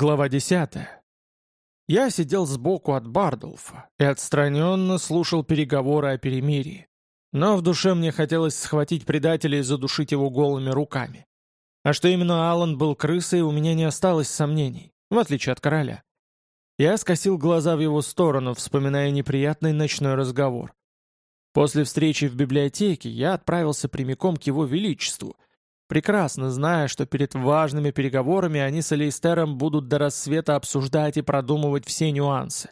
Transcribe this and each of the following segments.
Глава 10. Я сидел сбоку от Бардулфа и отстраненно слушал переговоры о перемирии. Но в душе мне хотелось схватить предателя и задушить его голыми руками. А что именно Алан был крысой, у меня не осталось сомнений, в отличие от короля. Я скосил глаза в его сторону, вспоминая неприятный ночной разговор. После встречи в библиотеке я отправился прямиком к его величеству — прекрасно зная, что перед важными переговорами они с Алистером будут до рассвета обсуждать и продумывать все нюансы.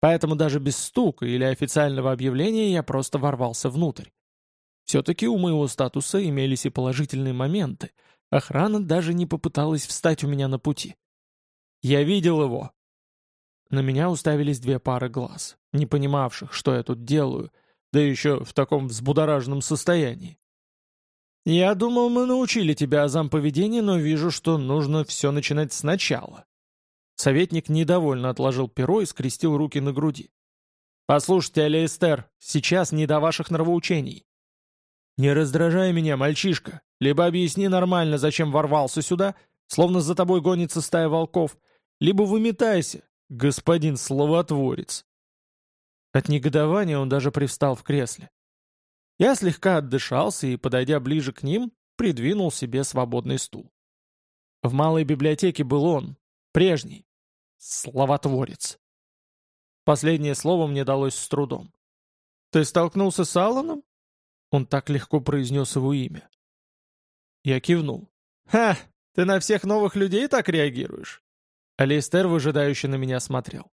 Поэтому даже без стука или официального объявления я просто ворвался внутрь. Все-таки у моего статуса имелись и положительные моменты. Охрана даже не попыталась встать у меня на пути. Я видел его. На меня уставились две пары глаз, не понимавших, что я тут делаю, да еще в таком взбудораженном состоянии. «Я думал, мы научили тебя азам поведения, но вижу, что нужно все начинать сначала». Советник недовольно отложил перо и скрестил руки на груди. «Послушайте, Алиэстер, сейчас не до ваших нравоучений. Не раздражай меня, мальчишка. Либо объясни нормально, зачем ворвался сюда, словно за тобой гонится стая волков, либо выметайся, господин словотворец». От негодования он даже привстал в кресле. Я слегка отдышался и, подойдя ближе к ним, придвинул себе свободный стул. В малой библиотеке был он, прежний, словотворец. Последнее слово мне далось с трудом. «Ты столкнулся с Алланом?» Он так легко произнес его имя. Я кивнул. «Ха, ты на всех новых людей так реагируешь?» Алистер выжидающе на меня смотрел.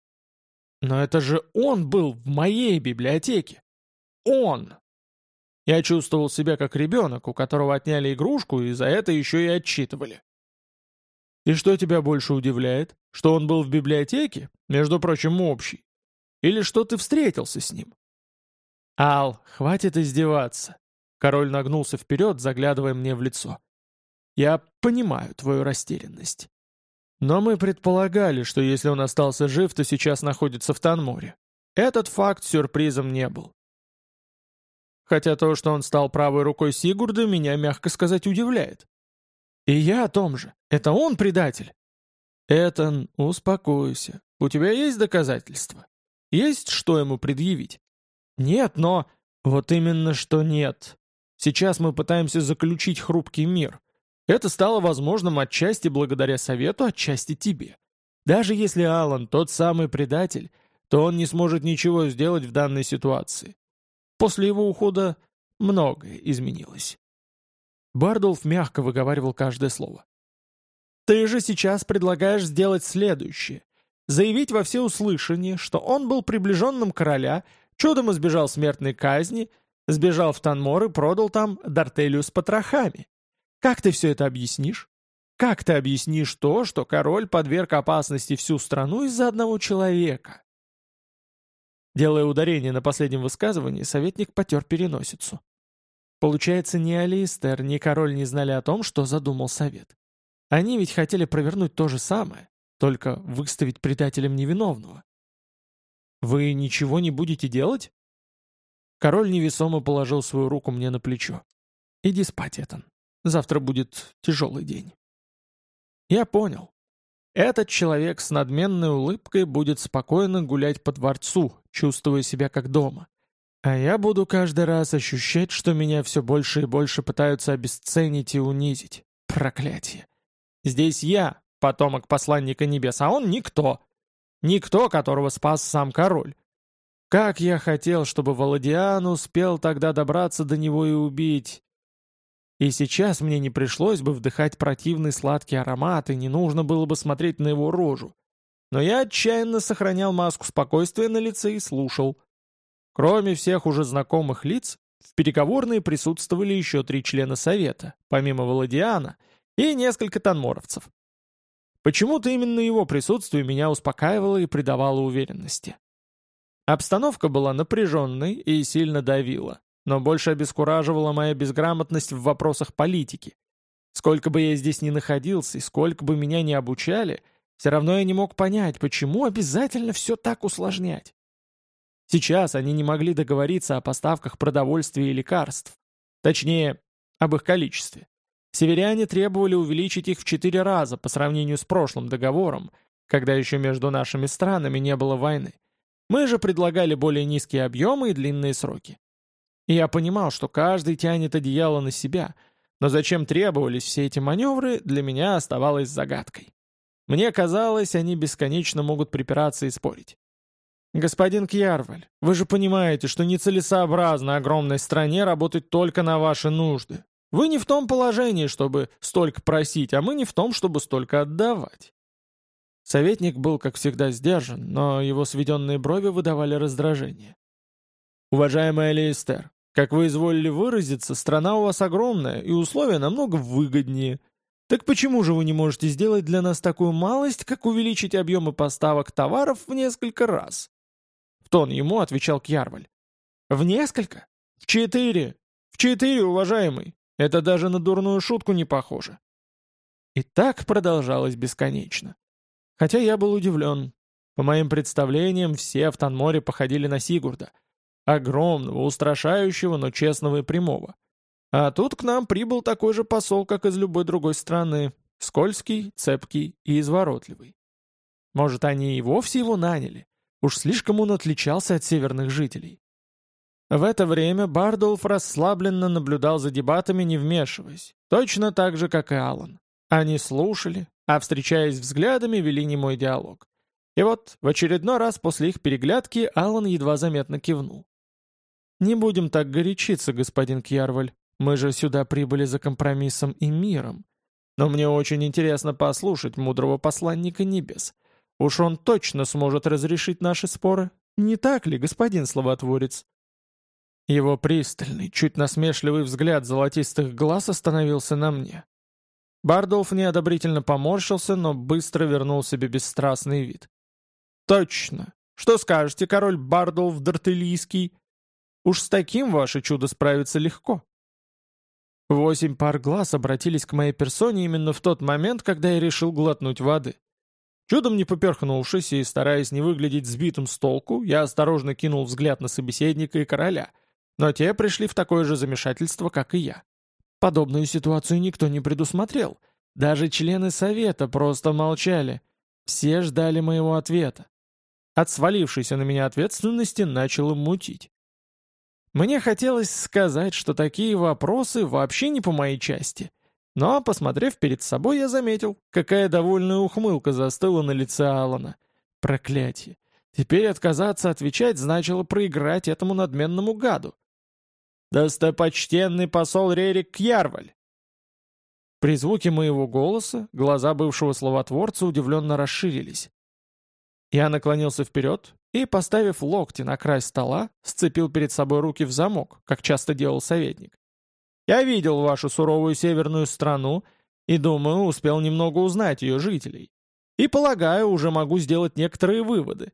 «Но это же он был в моей библиотеке! Он!» Я чувствовал себя как ребенок, у которого отняли игрушку и за это еще и отчитывали. И что тебя больше удивляет? Что он был в библиотеке, между прочим, общий? Или что ты встретился с ним? Ал, хватит издеваться. Король нагнулся вперед, заглядывая мне в лицо. Я понимаю твою растерянность. Но мы предполагали, что если он остался жив, то сейчас находится в Танморе. Этот факт сюрпризом не был. Хотя то, что он стал правой рукой Сигурда, меня, мягко сказать, удивляет. И я о том же. Это он предатель. Этан, успокойся. У тебя есть доказательства? Есть что ему предъявить? Нет, но... Вот именно что нет. Сейчас мы пытаемся заключить хрупкий мир. Это стало возможным отчасти благодаря совету, отчасти тебе. Даже если Алан тот самый предатель, то он не сможет ничего сделать в данной ситуации. После его ухода многое изменилось. Бардулф мягко выговаривал каждое слово. «Ты же сейчас предлагаешь сделать следующее. Заявить во всеуслышание, что он был приближенным короля, чудом избежал смертной казни, сбежал в Танмор и продал там Дартелию с потрохами. Как ты все это объяснишь? Как ты объяснишь то, что король подверг опасности всю страну из-за одного человека? Делая ударение на последнем высказывании, советник потер переносицу. Получается, ни Алистер, ни король не знали о том, что задумал совет. Они ведь хотели провернуть то же самое, только выставить предателем невиновного. «Вы ничего не будете делать?» Король невесомо положил свою руку мне на плечо. «Иди спать, Этан. Завтра будет тяжелый день». Я понял. Этот человек с надменной улыбкой будет спокойно гулять по дворцу, чувствуя себя как дома. А я буду каждый раз ощущать, что меня все больше и больше пытаются обесценить и унизить. Проклятие. Здесь я, потомок посланника небес, а он никто. Никто, которого спас сам король. Как я хотел, чтобы Володиан успел тогда добраться до него и убить. И сейчас мне не пришлось бы вдыхать противный сладкий аромат, и не нужно было бы смотреть на его рожу. Но я отчаянно сохранял маску спокойствия на лице и слушал. Кроме всех уже знакомых лиц, в переговорной присутствовали еще три члена совета, помимо Володиана, и несколько танморовцев. Почему-то именно его присутствие меня успокаивало и придавало уверенности. Обстановка была напряженной и сильно давила но больше обескураживала моя безграмотность в вопросах политики. Сколько бы я здесь ни находился и сколько бы меня ни обучали, все равно я не мог понять, почему обязательно все так усложнять. Сейчас они не могли договориться о поставках продовольствия и лекарств. Точнее, об их количестве. Северяне требовали увеличить их в четыре раза по сравнению с прошлым договором, когда еще между нашими странами не было войны. Мы же предлагали более низкие объемы и длинные сроки. И я понимал, что каждый тянет одеяло на себя, но зачем требовались все эти маневры, для меня оставалось загадкой. Мне казалось, они бесконечно могут припираться и спорить. «Господин Кьярваль, вы же понимаете, что нецелесообразно огромной стране работать только на ваши нужды. Вы не в том положении, чтобы столько просить, а мы не в том, чтобы столько отдавать». Советник был, как всегда, сдержан, но его сведенные брови выдавали раздражение. «Уважаемый Алиэстер, как вы изволили выразиться, страна у вас огромная, и условия намного выгоднее. Так почему же вы не можете сделать для нас такую малость, как увеличить объемы поставок товаров в несколько раз?» В тон ему отвечал Кьярваль. «В несколько? В четыре! В четыре, уважаемый! Это даже на дурную шутку не похоже!» И так продолжалось бесконечно. Хотя я был удивлен. По моим представлениям, все в Танморе походили на Сигурда — Огромного, устрашающего, но честного и прямого. А тут к нам прибыл такой же посол, как из любой другой страны. Скользкий, цепкий и изворотливый. Может, они и вовсе его наняли? Уж слишком он отличался от северных жителей. В это время Бардулф расслабленно наблюдал за дебатами, не вмешиваясь, точно так же, как и Алан. Они слушали, а, встречаясь взглядами, вели немой диалог. И вот, в очередной раз после их переглядки, Алан едва заметно кивнул. «Не будем так горячиться, господин Кьярваль. Мы же сюда прибыли за компромиссом и миром. Но мне очень интересно послушать мудрого посланника небес. Уж он точно сможет разрешить наши споры. Не так ли, господин словотворец?» Его пристальный, чуть насмешливый взгляд золотистых глаз остановился на мне. Бардолф неодобрительно поморщился, но быстро вернул себе бесстрастный вид. «Точно! Что скажете, король Бардолф Дартылийский?» Уж с таким ваше чудо справится легко. Восемь пар глаз обратились к моей персоне именно в тот момент, когда я решил глотнуть воды. Чудом не поперхнувшись и стараясь не выглядеть сбитым с толку, я осторожно кинул взгляд на собеседника и короля, но те пришли в такое же замешательство, как и я. Подобную ситуацию никто не предусмотрел. Даже члены совета просто молчали. Все ждали моего ответа. От свалившейся на меня ответственности начало мутить. Мне хотелось сказать, что такие вопросы вообще не по моей части. Но, посмотрев перед собой, я заметил, какая довольная ухмылка застыла на лице Алана. Проклятие. Теперь отказаться отвечать значило проиграть этому надменному гаду. «Достопочтенный посол Рерик Кьярваль!» При звуке моего голоса глаза бывшего словотворца удивленно расширились. Я наклонился вперед и, поставив локти на край стола, сцепил перед собой руки в замок, как часто делал советник. «Я видел вашу суровую северную страну и, думаю, успел немного узнать ее жителей. И, полагаю, уже могу сделать некоторые выводы.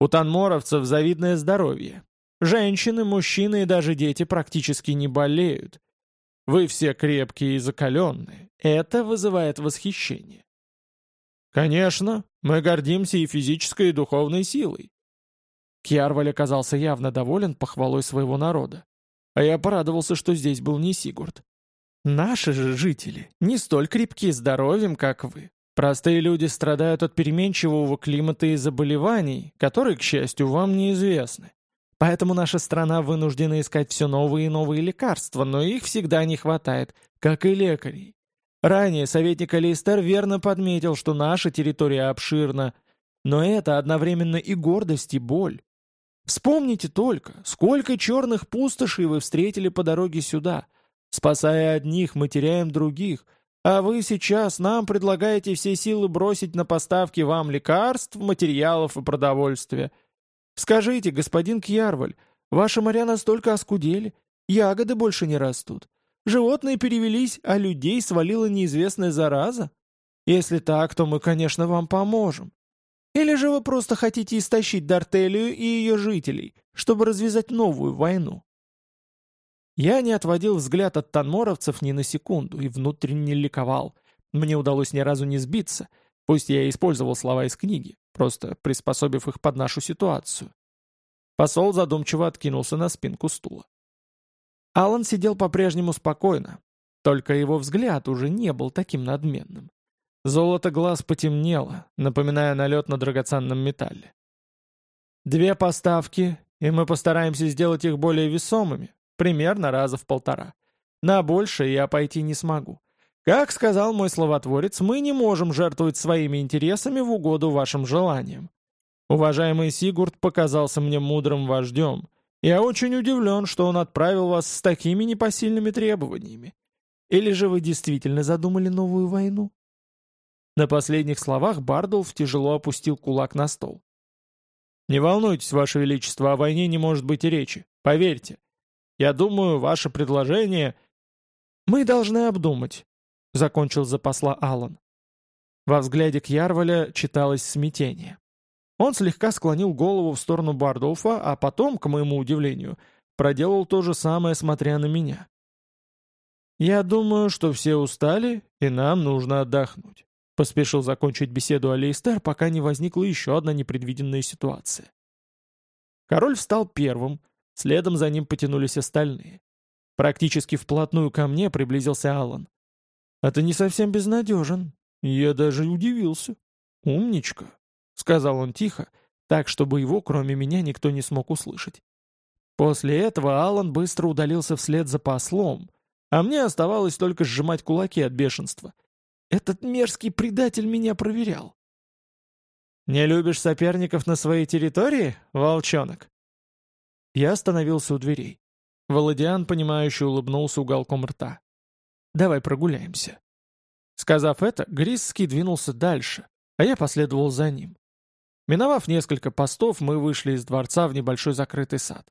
У танморовцев завидное здоровье. Женщины, мужчины и даже дети практически не болеют. Вы все крепкие и закаленные. Это вызывает восхищение. Конечно, мы гордимся и физической, и духовной силой. Кьярваль оказался явно доволен похвалой своего народа. А я порадовался, что здесь был не Сигурд. Наши же жители не столь крепки здоровьем, как вы. Простые люди страдают от переменчивого климата и заболеваний, которые, к счастью, вам неизвестны. Поэтому наша страна вынуждена искать все новые и новые лекарства, но их всегда не хватает, как и лекарей. Ранее советник Алистер верно подметил, что наша территория обширна, но это одновременно и гордость, и боль. Вспомните только, сколько черных пустошей вы встретили по дороге сюда. Спасая одних, мы теряем других. А вы сейчас нам предлагаете все силы бросить на поставки вам лекарств, материалов и продовольствия. Скажите, господин Кьярваль, ваши моря настолько оскудели, ягоды больше не растут. Животные перевелись, а людей свалила неизвестная зараза? Если так, то мы, конечно, вам поможем. Или же вы просто хотите истощить Дартелию и ее жителей, чтобы развязать новую войну? Я не отводил взгляд от танморовцев ни на секунду и внутренне ликовал. Мне удалось ни разу не сбиться, пусть я и использовал слова из книги, просто приспособив их под нашу ситуацию. Посол задумчиво откинулся на спинку стула. Алан сидел по-прежнему спокойно. только его взгляд уже не был таким надменным. Золото глаз потемнело, напоминая налет на драгоценном металле. «Две поставки, и мы постараемся сделать их более весомыми, примерно раза в полтора. На большее я пойти не смогу. Как сказал мой словотворец, мы не можем жертвовать своими интересами в угоду вашим желаниям. Уважаемый Сигурд показался мне мудрым вождем. Я очень удивлен, что он отправил вас с такими непосильными требованиями. Или же вы действительно задумали новую войну?» На последних словах Бардулф тяжело опустил кулак на стол. «Не волнуйтесь, Ваше Величество, о войне не может быть и речи. Поверьте. Я думаю, ваше предложение...» «Мы должны обдумать», — закончил за посла Аллан. Во взгляде Кьярваля читалось смятение. Он слегка склонил голову в сторону Бардулфа, а потом, к моему удивлению, проделал то же самое, смотря на меня. «Я думаю, что все устали, и нам нужно отдохнуть», — поспешил закончить беседу Алейстер, пока не возникла еще одна непредвиденная ситуация. Король встал первым, следом за ним потянулись остальные. Практически вплотную ко мне приблизился Аллан. «А ты не совсем безнадежен. Я даже удивился. Умничка», — сказал он тихо, так, чтобы его, кроме меня, никто не смог услышать. После этого Аллан быстро удалился вслед за послом, а мне оставалось только сжимать кулаки от бешенства. Этот мерзкий предатель меня проверял. «Не любишь соперников на своей территории, волчонок?» Я остановился у дверей. Володиан, понимающе улыбнулся уголком рта. «Давай прогуляемся». Сказав это, Грисский двинулся дальше, а я последовал за ним. Миновав несколько постов, мы вышли из дворца в небольшой закрытый сад.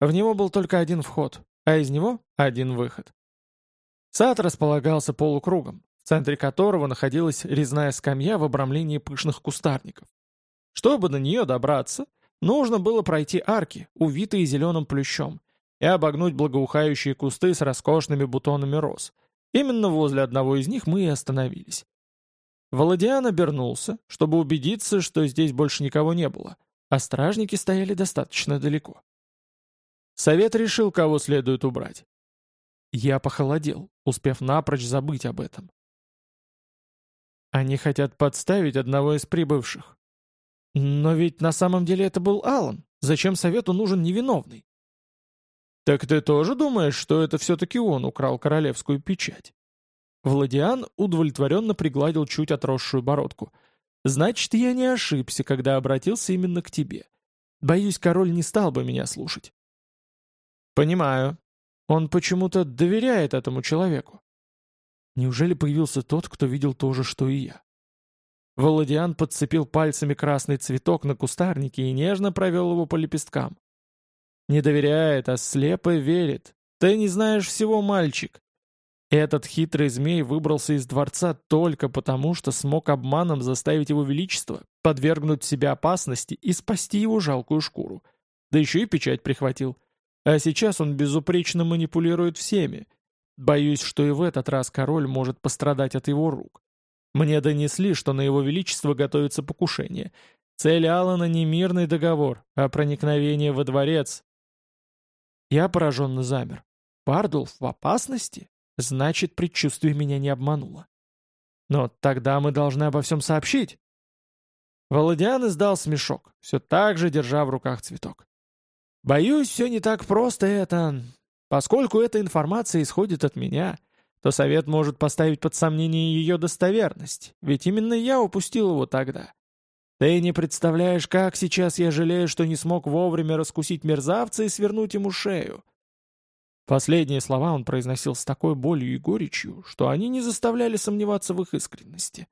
В него был только один вход, а из него один выход. Сад располагался полукругом, в центре которого находилась резная скамья в обрамлении пышных кустарников. Чтобы до нее добраться, нужно было пройти арки, увитые зеленым плющом, и обогнуть благоухающие кусты с роскошными бутонами роз. Именно возле одного из них мы и остановились. Володиан обернулся, чтобы убедиться, что здесь больше никого не было, а стражники стояли достаточно далеко. Совет решил, кого следует убрать. Я похолодел, успев напрочь забыть об этом. Они хотят подставить одного из прибывших. Но ведь на самом деле это был Алан. Зачем совету нужен невиновный? Так ты тоже думаешь, что это все-таки он украл королевскую печать? Владиан удовлетворенно пригладил чуть отросшую бородку. Значит, я не ошибся, когда обратился именно к тебе. Боюсь, король не стал бы меня слушать. Понимаю. Он почему-то доверяет этому человеку. Неужели появился тот, кто видел то же, что и я? Володиан подцепил пальцами красный цветок на кустарнике и нежно провел его по лепесткам. «Не доверяет, а слепо верит. Ты не знаешь всего, мальчик. Этот хитрый змей выбрался из дворца только потому, что смог обманом заставить его величество подвергнуть себя опасности и спасти его жалкую шкуру. Да еще и печать прихватил. А сейчас он безупречно манипулирует всеми, Боюсь, что и в этот раз король может пострадать от его рук. Мне донесли, что на его величество готовится покушение. Цель Алана не мирный договор, а проникновение во дворец. Я пораженно замер. Бардулф в опасности? Значит, предчувствие меня не обмануло. Но тогда мы должны обо всем сообщить. Володиан издал смешок, все так же держа в руках цветок. «Боюсь, все не так просто это. Поскольку эта информация исходит от меня, то совет может поставить под сомнение ее достоверность, ведь именно я упустил его тогда. Ты не представляешь, как сейчас я жалею, что не смог вовремя раскусить мерзавца и свернуть ему шею. Последние слова он произносил с такой болью и горечью, что они не заставляли сомневаться в их искренности.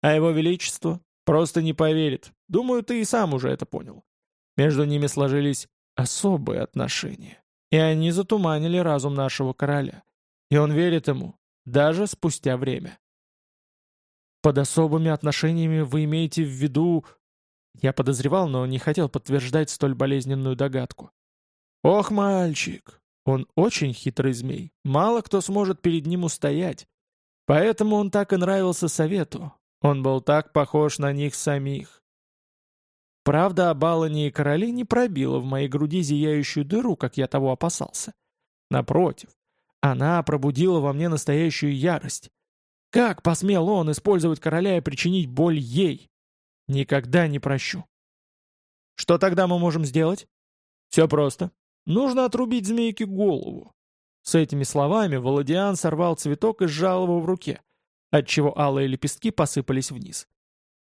А его величество просто не поверит. Думаю, ты и сам уже это понял. Между ними сложились особые отношения. И они затуманили разум нашего короля. И он верит ему, даже спустя время. Под особыми отношениями вы имеете в виду... Я подозревал, но не хотел подтверждать столь болезненную догадку. Ох, мальчик, он очень хитрый змей. Мало кто сможет перед ним устоять. Поэтому он так и нравился совету. Он был так похож на них самих. Правда об Алане и короле не пробила в моей груди зияющую дыру, как я того опасался. Напротив, Она пробудила во мне настоящую ярость. Как посмел он использовать короля и причинить боль ей? Никогда не прощу. Что тогда мы можем сделать? Все просто. Нужно отрубить змейке голову. С этими словами Володиан сорвал цветок и сжал его в руке, отчего алые лепестки посыпались вниз.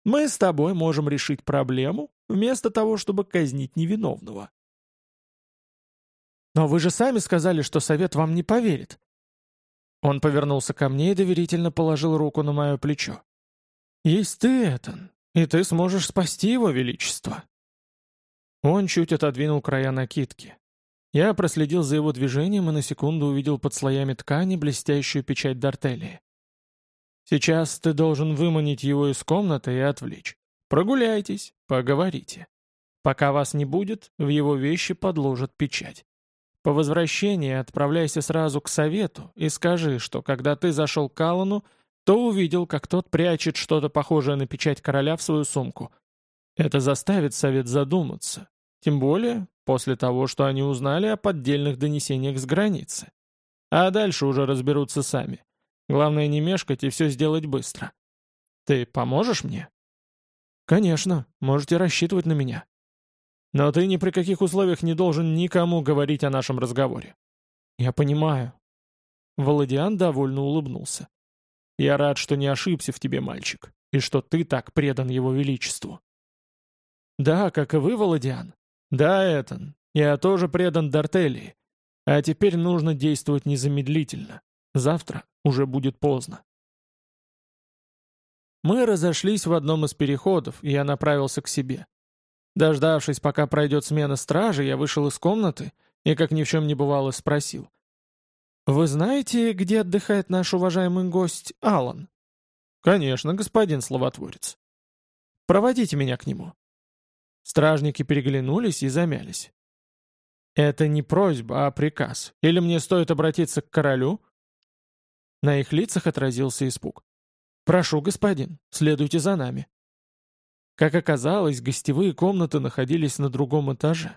Мы с тобой можем решить проблему, вместо того, чтобы казнить невиновного. Но вы же сами сказали, что совет вам не поверит. Он повернулся ко мне и доверительно положил руку на мое плечо. «Есть ты, Этан, и ты сможешь спасти его величество». Он чуть отодвинул края накидки. Я проследил за его движением и на секунду увидел под слоями ткани блестящую печать Дартелии. «Сейчас ты должен выманить его из комнаты и отвлечь. Прогуляйтесь, поговорите. Пока вас не будет, в его вещи подложат печать. По возвращении отправляйся сразу к совету и скажи, что когда ты зашел к Аллану, то увидел, как тот прячет что-то похожее на печать короля в свою сумку. Это заставит совет задуматься, тем более после того, что они узнали о поддельных донесениях с границы. А дальше уже разберутся сами. Главное не мешкать и все сделать быстро. Ты поможешь мне? Конечно, можете рассчитывать на меня. Но ты ни при каких условиях не должен никому говорить о нашем разговоре. Я понимаю. Володиан довольно улыбнулся. Я рад, что не ошибся в тебе, мальчик, и что ты так предан его величеству. Да, как и вы, Володиан. Да, Этан, я тоже предан Дартелии. А теперь нужно действовать незамедлительно. Завтра уже будет поздно. Мы разошлись в одном из переходов, и я направился к себе. Дождавшись, пока пройдет смена стражи, я вышел из комнаты и, как ни в чем не бывало, спросил. «Вы знаете, где отдыхает наш уважаемый гость Алан?» «Конечно, господин словотворец». «Проводите меня к нему». Стражники переглянулись и замялись. «Это не просьба, а приказ. Или мне стоит обратиться к королю?» На их лицах отразился испуг. «Прошу, господин, следуйте за нами». Как оказалось, гостевые комнаты находились на другом этаже.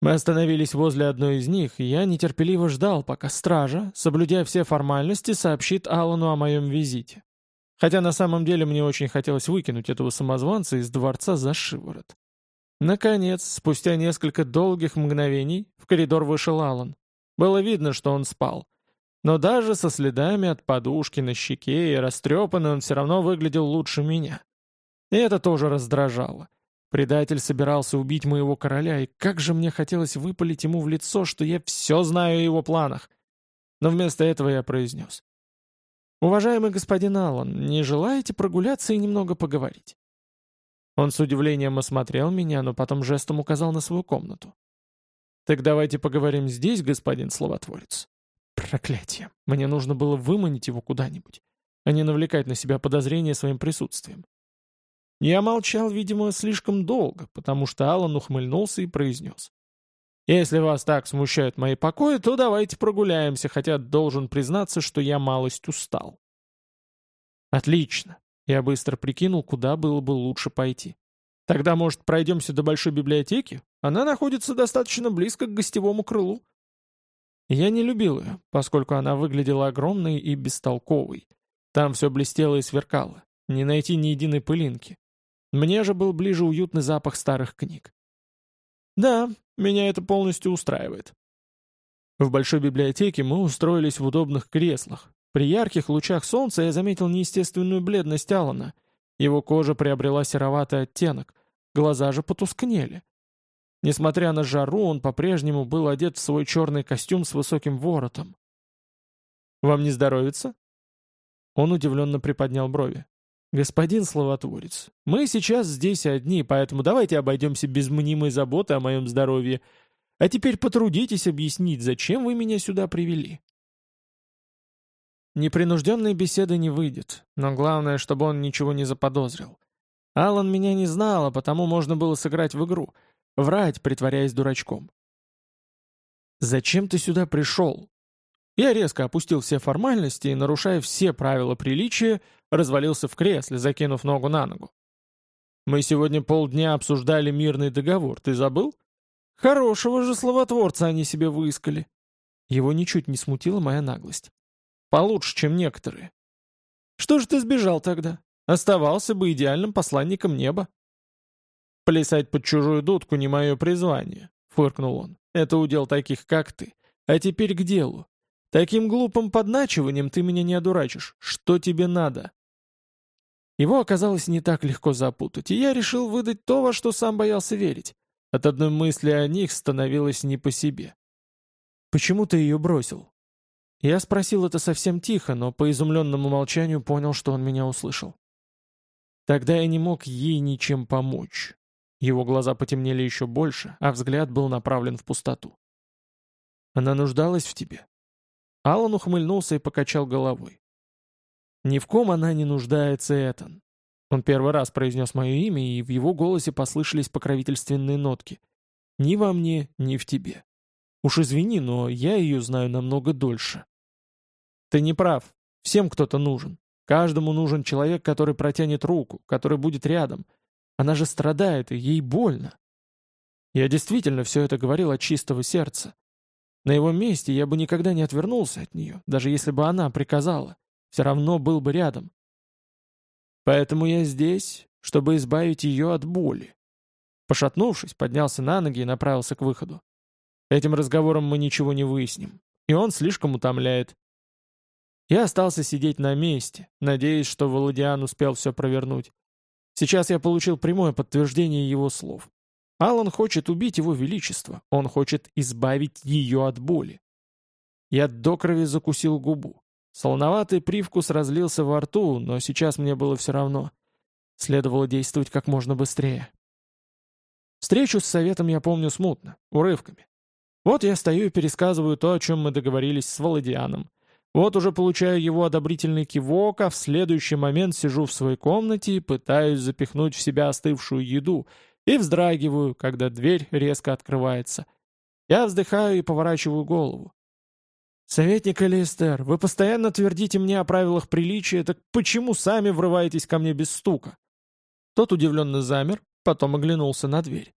Мы остановились возле одной из них, и я нетерпеливо ждал, пока стража, соблюдя все формальности, сообщит Аллану о моем визите. Хотя на самом деле мне очень хотелось выкинуть этого самозванца из дворца за шиворот. Наконец, спустя несколько долгих мгновений, в коридор вышел Аллан. Было видно, что он спал. Но даже со следами от подушки на щеке и растрепанный он все равно выглядел лучше меня. И это тоже раздражало. Предатель собирался убить моего короля, и как же мне хотелось выпалить ему в лицо, что я все знаю о его планах. Но вместо этого я произнес. «Уважаемый господин Аллан, не желаете прогуляться и немного поговорить?» Он с удивлением осмотрел меня, но потом жестом указал на свою комнату. «Так давайте поговорим здесь, господин словотворец». Проклятие. Мне нужно было выманить его куда-нибудь, а не навлекать на себя подозрения своим присутствием. Я молчал, видимо, слишком долго, потому что Аллан ухмыльнулся и произнес. «Если вас так смущают мои покои, то давайте прогуляемся, хотя должен признаться, что я малость устал». «Отлично!» Я быстро прикинул, куда было бы лучше пойти. «Тогда, может, пройдемся до большой библиотеки? Она находится достаточно близко к гостевому крылу». Я не любил ее, поскольку она выглядела огромной и бестолковой. Там все блестело и сверкало. Не найти ни единой пылинки. Мне же был ближе уютный запах старых книг. Да, меня это полностью устраивает. В большой библиотеке мы устроились в удобных креслах. При ярких лучах солнца я заметил неестественную бледность Алана. Его кожа приобрела сероватый оттенок, глаза же потускнели. Несмотря на жару, он по-прежнему был одет в свой черный костюм с высоким воротом. «Вам не здоровится?» Он удивленно приподнял брови. «Господин словотворец, мы сейчас здесь одни, поэтому давайте обойдемся без мнимой заботы о моем здоровье. А теперь потрудитесь объяснить, зачем вы меня сюда привели». Непринужденной беседы не выйдет, но главное, чтобы он ничего не заподозрил. Алан меня не знал, а потому можно было сыграть в игру, врать, притворяясь дурачком. «Зачем ты сюда пришел?» Я резко опустил все формальности и, нарушая все правила приличия, развалился в кресле, закинув ногу на ногу. «Мы сегодня полдня обсуждали мирный договор, ты забыл? Хорошего же словотворца они себе выискали». Его ничуть не смутила моя наглость. «Получше, чем некоторые». «Что же ты сбежал тогда? Оставался бы идеальным посланником неба». «Плясать под чужую дудку не мое призвание», — фыркнул он. «Это удел таких, как ты. А теперь к делу. Таким глупым подначиванием ты меня не одурачишь. Что тебе надо?» Его оказалось не так легко запутать, и я решил выдать то, во что сам боялся верить. От одной мысли о них становилось не по себе. «Почему ты ее бросил?» Я спросил это совсем тихо, но по изумленному молчанию понял, что он меня услышал. Тогда я не мог ей ничем помочь. Его глаза потемнели еще больше, а взгляд был направлен в пустоту. «Она нуждалась в тебе?» Алан ухмыльнулся и покачал головой. «Ни в ком она не нуждается, Этан». Он первый раз произнес мое имя, и в его голосе послышались покровительственные нотки. «Ни во мне, ни в тебе. Уж извини, но я ее знаю намного дольше». «Ты не прав. Всем кто-то нужен. Каждому нужен человек, который протянет руку, который будет рядом. Она же страдает, и ей больно». Я действительно все это говорил от чистого сердца. На его месте я бы никогда не отвернулся от нее, даже если бы она приказала все равно был бы рядом. Поэтому я здесь, чтобы избавить ее от боли. Пошатнувшись, поднялся на ноги и направился к выходу. Этим разговором мы ничего не выясним, и он слишком утомляет. Я остался сидеть на месте, надеясь, что Володиан успел все провернуть. Сейчас я получил прямое подтверждение его слов. Алан хочет убить его величество, он хочет избавить ее от боли. Я до крови закусил губу. Солоноватый привкус разлился во рту, но сейчас мне было все равно. Следовало действовать как можно быстрее. Встречу с советом я помню смутно, урывками. Вот я стою и пересказываю то, о чем мы договорились с Володианом. Вот уже получаю его одобрительный кивок, а в следующий момент сижу в своей комнате и пытаюсь запихнуть в себя остывшую еду, и вздрагиваю, когда дверь резко открывается. Я вздыхаю и поворачиваю голову. «Советник Элистер, вы постоянно твердите мне о правилах приличия, так почему сами врываетесь ко мне без стука?» Тот удивленно замер, потом оглянулся на дверь.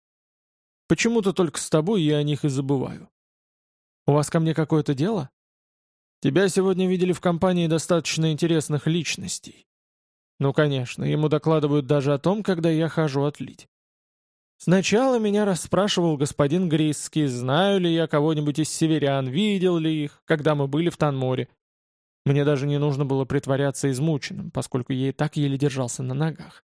«Почему-то только с тобой я о них и забываю». «У вас ко мне какое-то дело?» «Тебя сегодня видели в компании достаточно интересных личностей». «Ну, конечно, ему докладывают даже о том, когда я хожу отлить. Сначала меня расспрашивал господин Грисский, знаю ли я кого-нибудь из северян, видел ли их, когда мы были в Танморе. Мне даже не нужно было притворяться измученным, поскольку я и так еле держался на ногах.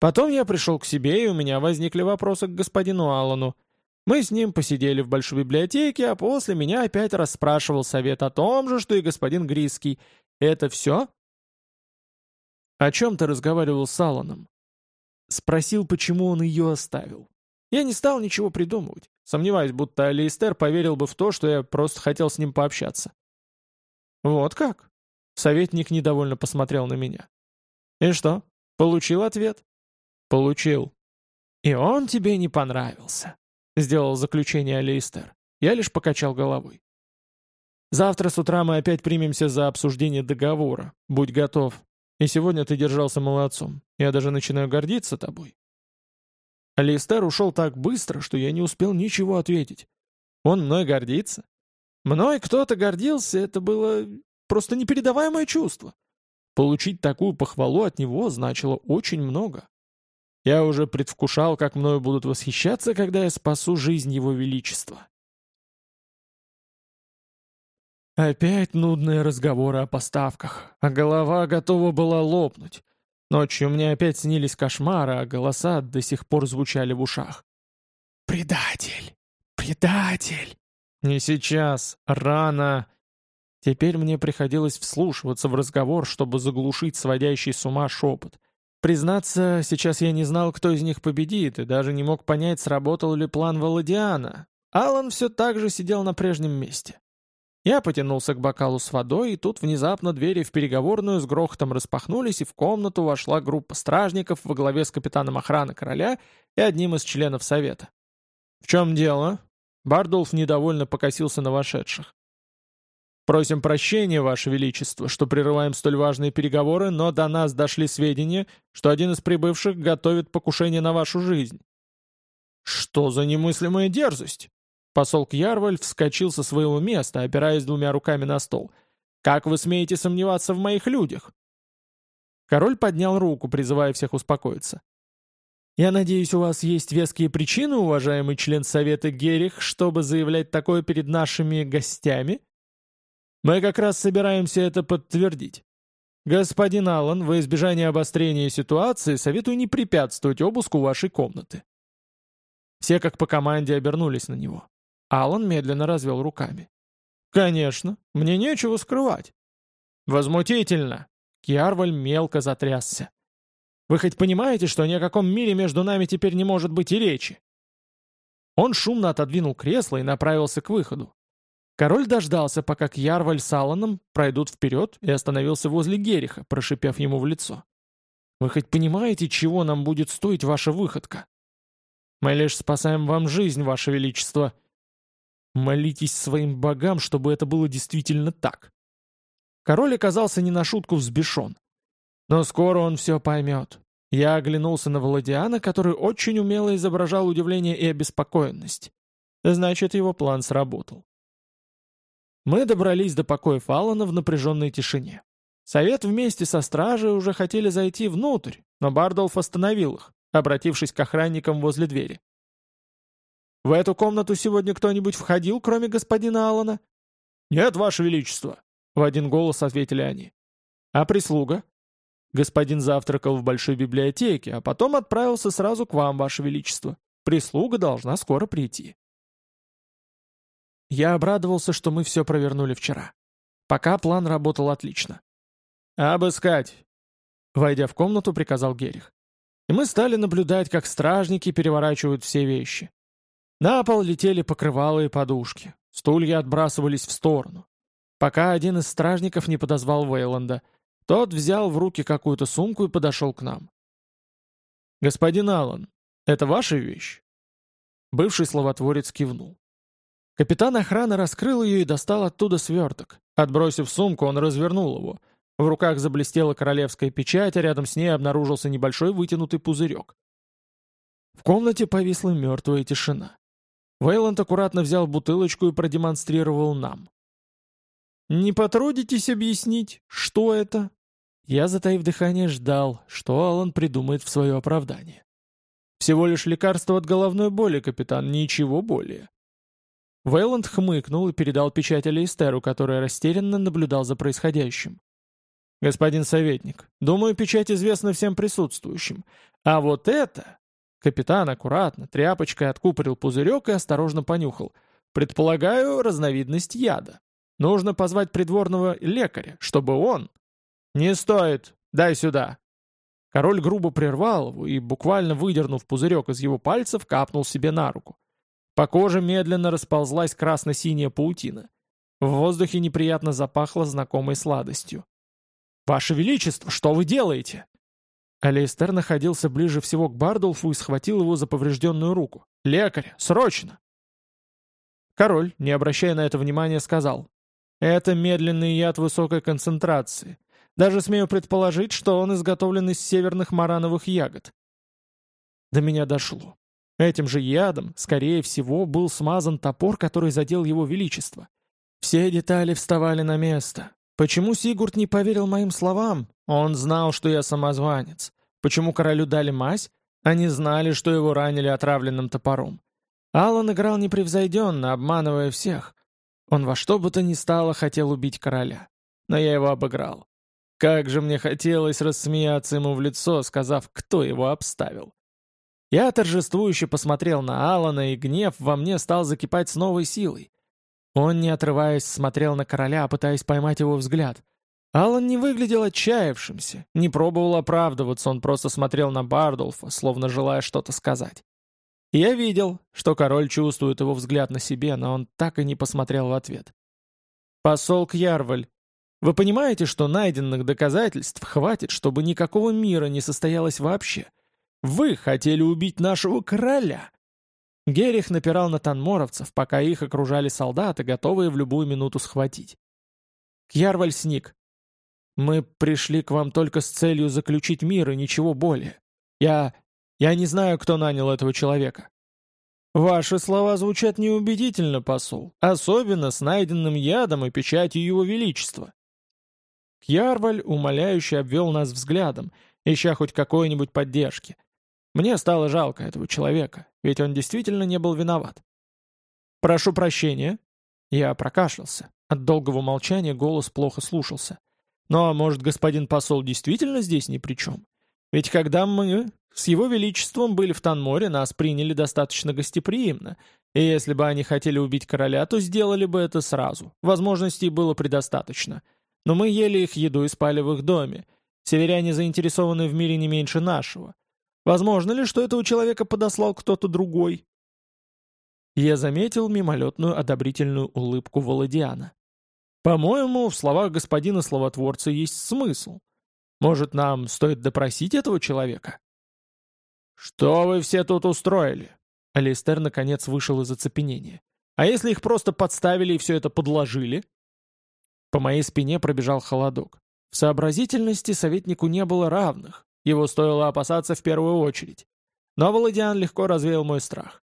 Потом я пришел к себе, и у меня возникли вопросы к господину Аллану. Мы с ним посидели в большой библиотеке, а после меня опять расспрашивал совет о том же, что и господин Грисский. Это все? О чем ты разговаривал с Алланом? Спросил, почему он ее оставил. Я не стал ничего придумывать. Сомневаюсь, будто Алистер поверил бы в то, что я просто хотел с ним пообщаться. «Вот как?» Советник недовольно посмотрел на меня. «И что, получил ответ?» «Получил». «И он тебе не понравился», — сделал заключение Алистер. Я лишь покачал головой. «Завтра с утра мы опять примемся за обсуждение договора. Будь готов. И сегодня ты держался молодцом. Я даже начинаю гордиться тобой». Алистер ушел так быстро, что я не успел ничего ответить. Он мной гордится? Мной кто-то гордился, это было просто непередаваемое чувство. Получить такую похвалу от него значило очень много. Я уже предвкушал, как мною будут восхищаться, когда я спасу жизнь его величества. Опять нудные разговоры о поставках, а голова готова была лопнуть. Ночью мне опять снились кошмары, а голоса до сих пор звучали в ушах. «Предатель! Предатель!» «Не сейчас, рано!» Теперь мне приходилось вслушиваться в разговор, чтобы заглушить сводящий с ума шепот. Признаться, сейчас я не знал, кто из них победит, и даже не мог понять, сработал ли план Володиана. Алан все так же сидел на прежнем месте. Я потянулся к бокалу с водой, и тут внезапно двери в переговорную с грохотом распахнулись, и в комнату вошла группа стражников во главе с капитаном охраны короля и одним из членов совета. «В чем дело?» Бардулф недовольно покосился на вошедших. «Просим прощения, Ваше Величество, что прерываем столь важные переговоры, но до нас дошли сведения, что один из прибывших готовит покушение на вашу жизнь». «Что за немыслимая дерзость?» Посол Кьярваль вскочил со своего места, опираясь двумя руками на стол. «Как вы смеете сомневаться в моих людях?» Король поднял руку, призывая всех успокоиться. «Я надеюсь, у вас есть веские причины, уважаемый член Совета Герих, чтобы заявлять такое перед нашими гостями?» «Мы как раз собираемся это подтвердить. Господин Аллан, во избежание обострения ситуации, советую не препятствовать обыску вашей комнаты». Все как по команде обернулись на него. Алан медленно развел руками. «Конечно, мне нечего скрывать». «Возмутительно!» Кьярваль мелко затрясся. «Вы хоть понимаете, что ни о каком мире между нами теперь не может быть и речи?» Он шумно отодвинул кресло и направился к выходу. Король дождался, пока Кьярваль с Алланом пройдут вперед и остановился возле Гериха, прошипев ему в лицо. «Вы хоть понимаете, чего нам будет стоить ваша выходка?» «Мы лишь спасаем вам жизнь, ваше величество», Молитесь своим богам, чтобы это было действительно так. Король оказался не на шутку взбешен. Но скоро он все поймет. Я оглянулся на Владиана, который очень умело изображал удивление и обеспокоенность. Значит, его план сработал. Мы добрались до покоя Фалана в напряженной тишине. Совет вместе со стражей уже хотели зайти внутрь, но Бардолф остановил их, обратившись к охранникам возле двери. В эту комнату сегодня кто-нибудь входил, кроме господина Алана? Нет, ваше величество, в один голос ответили они. А прислуга? Господин завтракал в большой библиотеке, а потом отправился сразу к вам, ваше величество. Прислуга должна скоро прийти. Я обрадовался, что мы все провернули вчера. Пока план работал отлично. «Обыскать!» Войдя в комнату, приказал Герих. И мы стали наблюдать, как стражники переворачивают все вещи. На пол летели покрывалы и подушки. Стулья отбрасывались в сторону. Пока один из стражников не подозвал Вейланда. Тот взял в руки какую-то сумку и подошел к нам. «Господин Аллан, это ваша вещь?» Бывший словотворец кивнул. Капитан охраны раскрыл ее и достал оттуда сверток. Отбросив сумку, он развернул его. В руках заблестела королевская печать, а рядом с ней обнаружился небольшой вытянутый пузырек. В комнате повисла мертвая тишина. Вейланд аккуратно взял бутылочку и продемонстрировал нам. «Не потрудитесь объяснить, что это?» Я, затаив дыхание, ждал, что Алан придумает в свое оправдание. «Всего лишь лекарство от головной боли, капитан, ничего более». Вейланд хмыкнул и передал печать Алистеру, который растерянно наблюдал за происходящим. «Господин советник, думаю, печать известна всем присутствующим. А вот это...» Капитан аккуратно, тряпочкой откупорил пузырек и осторожно понюхал. Предполагаю, разновидность яда. Нужно позвать придворного лекаря, чтобы он... «Не стоит! Дай сюда!» Король грубо прервал его и, буквально выдернув пузырек из его пальцев, капнул себе на руку. По коже медленно расползлась красно-синяя паутина. В воздухе неприятно запахло знакомой сладостью. «Ваше Величество, что вы делаете?» Алистер находился ближе всего к Бардулфу и схватил его за поврежденную руку. «Лекарь, срочно!» Король, не обращая на это внимания, сказал, «Это медленный яд высокой концентрации. Даже смею предположить, что он изготовлен из северных марановых ягод». До меня дошло. Этим же ядом, скорее всего, был смазан топор, который задел его величество. Все детали вставали на место. Почему Сигурд не поверил моим словам? Он знал, что я самозванец. Почему королю дали мазь? Они знали, что его ранили отравленным топором. Аллан играл непревзойденно, обманывая всех. Он во что бы то ни стало хотел убить короля. Но я его обыграл. Как же мне хотелось рассмеяться ему в лицо, сказав, кто его обставил. Я торжествующе посмотрел на Алана, и гнев во мне стал закипать с новой силой. Он, не отрываясь, смотрел на короля, пытаясь поймать его взгляд. Алан не выглядел отчаявшимся, не пробовал оправдываться, он просто смотрел на Бардолфа, словно желая что-то сказать. Я видел, что король чувствует его взгляд на себе, но он так и не посмотрел в ответ. «Посол Кьярваль, вы понимаете, что найденных доказательств хватит, чтобы никакого мира не состоялось вообще? Вы хотели убить нашего короля!» Герих напирал на танморовцев, пока их окружали солдаты, готовые в любую минуту схватить. Кьярваль сник. «Мы пришли к вам только с целью заключить мир и ничего более. Я... я не знаю, кто нанял этого человека». «Ваши слова звучат неубедительно, посол, особенно с найденным ядом и печатью его величества». Кьярваль умоляюще обвел нас взглядом, ища хоть какой-нибудь поддержки. Мне стало жалко этого человека, ведь он действительно не был виноват. «Прошу прощения». Я прокашлялся. От долгого молчания голос плохо слушался. «Ну а может, господин посол действительно здесь ни при чем? Ведь когда мы с его величеством были в Танморе, нас приняли достаточно гостеприимно, и если бы они хотели убить короля, то сделали бы это сразу. Возможностей было предостаточно. Но мы ели их еду и спали в их доме. Северяне заинтересованы в мире не меньше нашего. Возможно ли, что этого человека подослал кто-то другой? Я заметил мимолетную одобрительную улыбку Володиана. По-моему, в словах господина словотворца есть смысл. Может, нам стоит допросить этого человека? «Что вы все тут устроили?» Алистер наконец вышел из оцепенения. «А если их просто подставили и все это подложили?» По моей спине пробежал холодок. В сообразительности советнику не было равных, его стоило опасаться в первую очередь. Но Володиан легко развеял мой страх.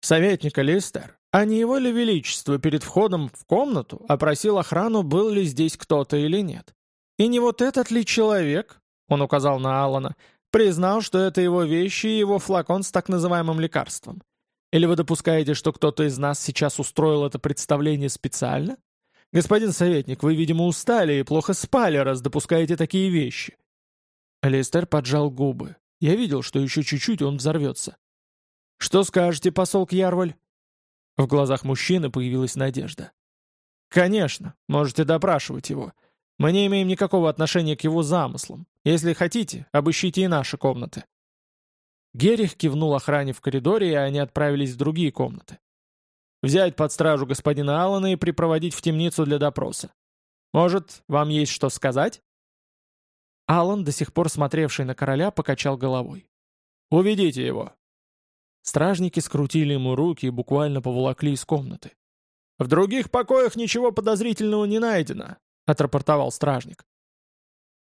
Советник Алистер, а не его ли величество перед входом в комнату опросил охрану, был ли здесь кто-то или нет? И не вот этот ли человек, он указал на Алана, признал, что это его вещи и его флакон с так называемым лекарством? Или вы допускаете, что кто-то из нас сейчас устроил это представление специально? Господин советник, вы, видимо, устали и плохо спали, раз допускаете такие вещи. Алистер поджал губы. Я видел, что еще чуть-чуть он взорвется. «Что скажете, посол Кьярваль?» В глазах мужчины появилась надежда. «Конечно, можете допрашивать его. Мы не имеем никакого отношения к его замыслам. Если хотите, обыщите и наши комнаты». Герих кивнул охране в коридоре, и они отправились в другие комнаты. «Взять под стражу господина Аллана и припроводить в темницу для допроса. Может, вам есть что сказать?» Алан, до сих пор смотревший на короля, покачал головой. «Уведите его!» Стражники скрутили ему руки и буквально поволокли из комнаты. «В других покоях ничего подозрительного не найдено», — отрапортовал стражник.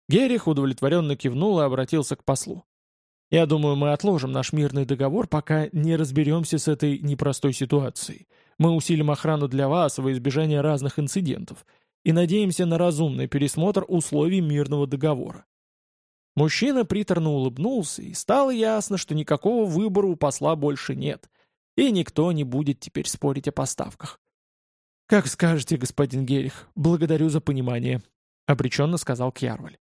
Герих удовлетворенно кивнул и обратился к послу. «Я думаю, мы отложим наш мирный договор, пока не разберемся с этой непростой ситуацией. Мы усилим охрану для вас во избежание разных инцидентов и надеемся на разумный пересмотр условий мирного договора. Мужчина приторно улыбнулся, и стало ясно, что никакого выбора у посла больше нет, и никто не будет теперь спорить о поставках. «Как скажете, господин Герих, благодарю за понимание», — обреченно сказал Кьярваль.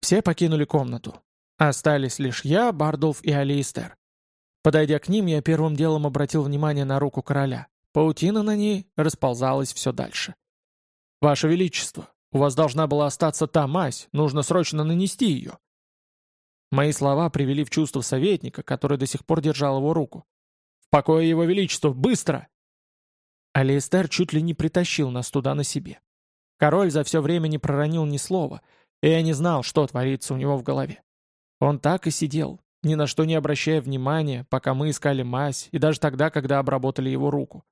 Все покинули комнату. Остались лишь я, Бардулф и Алиестер. Подойдя к ним, я первым делом обратил внимание на руку короля. Паутина на ней расползалась все дальше. «Ваше Величество, у вас должна была остаться та мазь, нужно срочно нанести ее». Мои слова привели в чувство советника, который до сих пор держал его руку. «В покое его величества! Быстро!» Алиэстер чуть ли не притащил нас туда на себе. Король за все время не проронил ни слова, и я не знал, что творится у него в голове. Он так и сидел, ни на что не обращая внимания, пока мы искали мазь, и даже тогда, когда обработали его руку.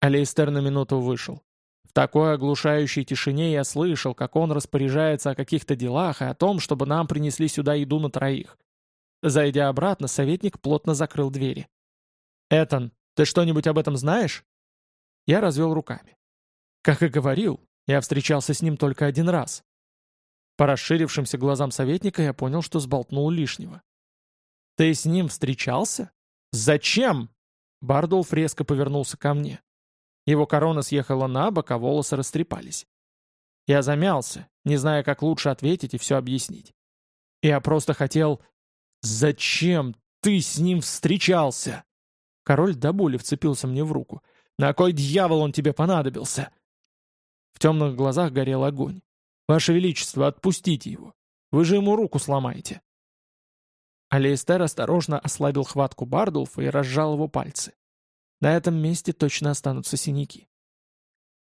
Алиэстер на минуту вышел такой оглушающей тишине я слышал, как он распоряжается о каких-то делах и о том, чтобы нам принесли сюда еду на троих. Зайдя обратно, советник плотно закрыл двери. «Этан, ты что-нибудь об этом знаешь?» Я развел руками. Как и говорил, я встречался с ним только один раз. По расширившимся глазам советника я понял, что сболтнул лишнего. «Ты с ним встречался? Зачем?» Бардулф резко повернулся ко мне. Его корона съехала на бок, а волосы растрепались. Я замялся, не зная, как лучше ответить и все объяснить. Я просто хотел... «Зачем ты с ним встречался?» Король до боли вцепился мне в руку. «На кой дьявол он тебе понадобился?» В темных глазах горел огонь. «Ваше Величество, отпустите его. Вы же ему руку сломаете». Алейстер осторожно ослабил хватку Бардулфа и разжал его пальцы. На этом месте точно останутся синяки.